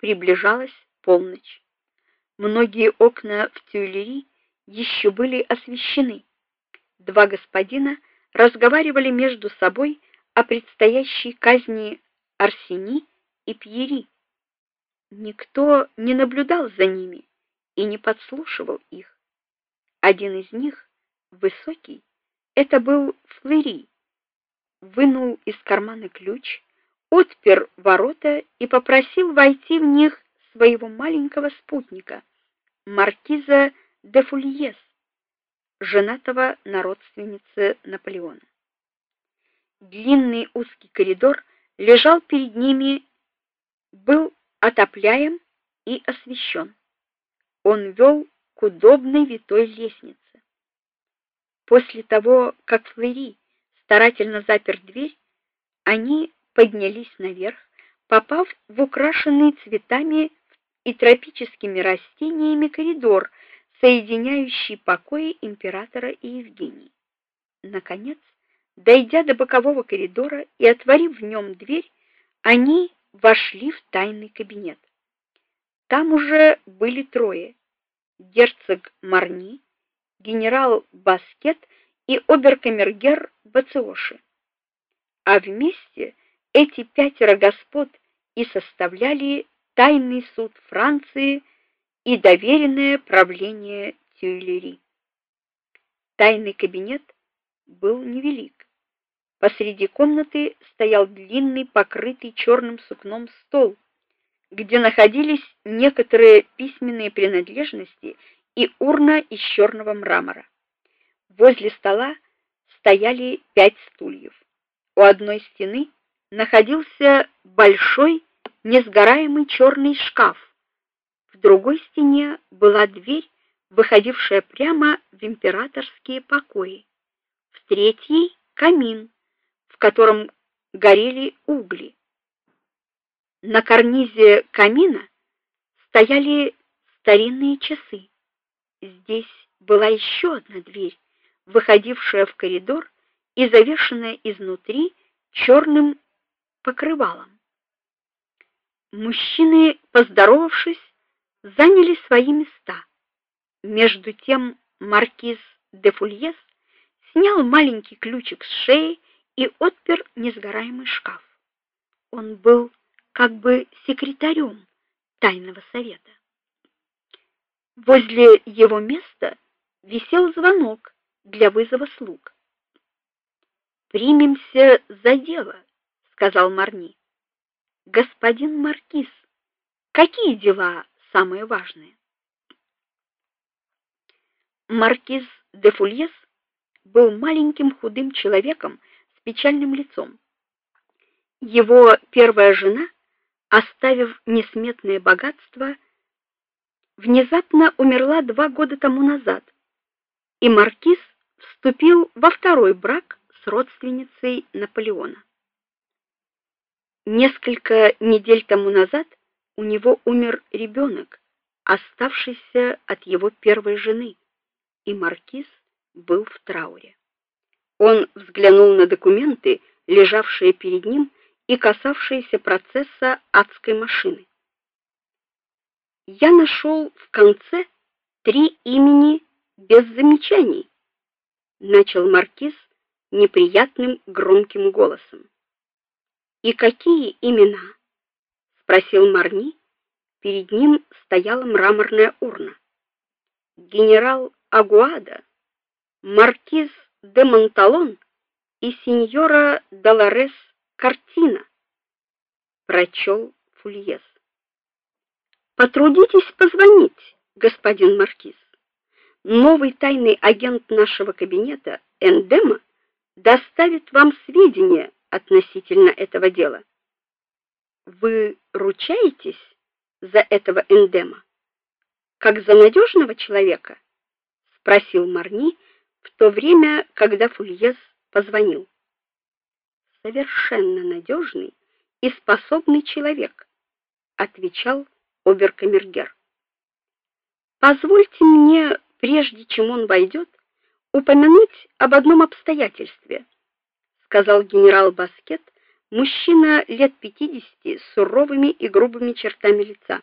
приближалась полночь. Многие окна в Тюильри еще были освещены. Два господина разговаривали между собой о предстоящей казни Арсени и Пьери. Никто не наблюдал за ними и не подслушивал их. Один из них, высокий, это был Флери, вынул из кармана ключ, отпер ворота и попросил войти в них своего маленького спутника, маркиза де Фульес, женатого на родственнице Наполеона. Длинный узкий коридор лежал перед ними, был отопляем и освещен. Он вел к удобной витой лестнице. После того, как Флери старательно запер дверь, они поднялись наверх, попав в украшенный цветами и тропическими растениями коридор, соединяющий покои императора и Евгении. Наконец, дойдя до бокового коридора и отворив в нем дверь, они вошли в тайный кабинет. Там уже были трое: герцог Марни, генерал Баскет и оберкамергер Бациоши. А вместе эти пятеро господ и составляли тайный суд Франции и доверенное правление Тюильри. Тайный кабинет был невелик. Посреди комнаты стоял длинный, покрытый черным сукном стол, где находились некоторые письменные принадлежности и урна из черного мрамора. Возле стола стояли пять стульев. У одной стены находился большой несгораемый черный шкаф. В другой стене была дверь, выходившая прямо в императорские покои. В третьей камин, в котором горели угли. На карнизе камина стояли старинные часы. Здесь была еще одна дверь, выходившая в коридор и завешенная изнутри черным покрывалом. Мужчины, поздоровавшись, заняли свои места. Между тем маркиз де Фульес снял маленький ключик с шеи и отпер несгораемый шкаф. Он был как бы секретарем тайного совета. Возле его места висел звонок для вызова слуг. Примемся за дело, сказал Марни. Господин маркиз, какие дела самые важные? Маркиз де Фульес был маленьким худым человеком с печальным лицом. Его первая жена, оставив несметное богатство, внезапно умерла два года тому назад, и маркиз вступил во второй брак с родственницей Наполеона. Несколько недель тому назад у него умер ребенок, оставшийся от его первой жены, и маркиз был в трауре. Он взглянул на документы, лежавшие перед ним и касавшиеся процесса адской машины я нашел в конце три имени без замечаний, начал маркиз неприятным громким голосом. И какие имена? спросил Марни. Перед ним стояла мраморная урна. Генерал Агуада, маркиз де Монталон и сеньора Долорес Картина, прочел Фульес. Потрудитесь позвонить, господин маркиз. Новый тайный агент нашего кабинета Эндема доставит вам сведения относительно этого дела. Вы ручаетесь за этого Эндема как за надежного человека? спросил Марни в то время, когда Фульес позвонил. Совершенно надежный и способный человек, отвечал оберкамергер. Позвольте мне, прежде чем он войдет, упомянуть об одном обстоятельстве, сказал генерал Баскет, Мужчина лет пятидесяти с суровыми и грубыми чертами лица.